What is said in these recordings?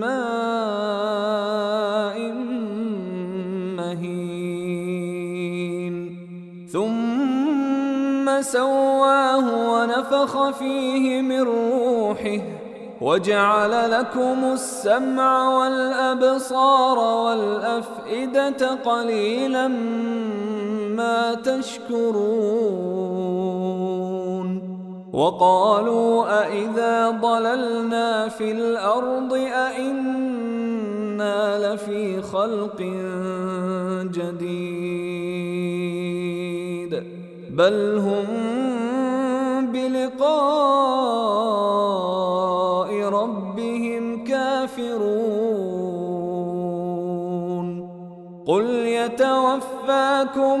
ماء مهين. ثم سواه ونفخ فيه من روحه وجعل لكم السمع والأبصار والأفئدة قليلا ما تشكرون. وقالوا أإذا ضللنا في الأرض أإنا لفي خلق جديد بل هم بلقاء ربهم كافرون قل يتوفاكم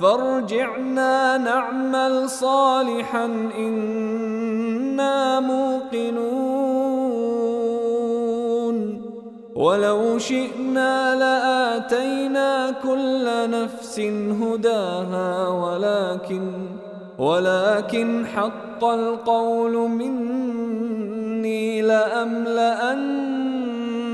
فارجعنا نعمل صالحا إنا موقنون. ولو شئنا لآتينا كل نفس هداها ولكن ولكن حق القول مني لأملأن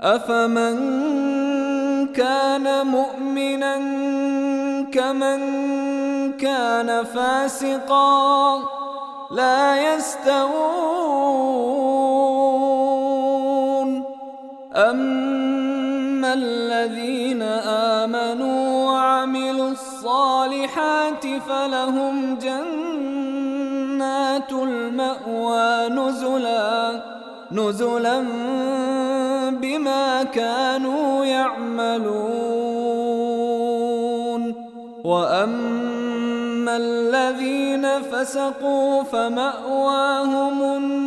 أفمن كان مؤمنا كمن كان فاسقا لا يستوون أما الذين آمنوا وعملوا الصالحات فلهم جنات المأوى نزلا نزلا بما كانوا يعملون. وأما الذين فسقوا فمأواهم النار.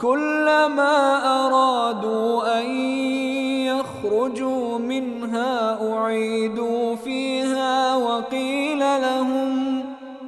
كلما أرادوا أن يخرجوا منها أعيدوا فيها وقيل لهم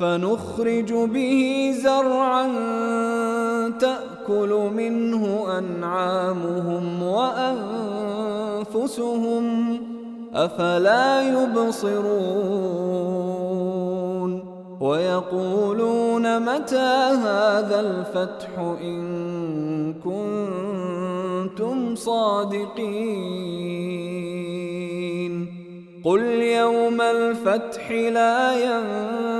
فنخرج به زرعا تأكل منه أنعامهم وأنفسهم أفلا يبصرون ويقولون متى هذا الفتح إن كنتم صادقين قل يوم الفتح لا ينفع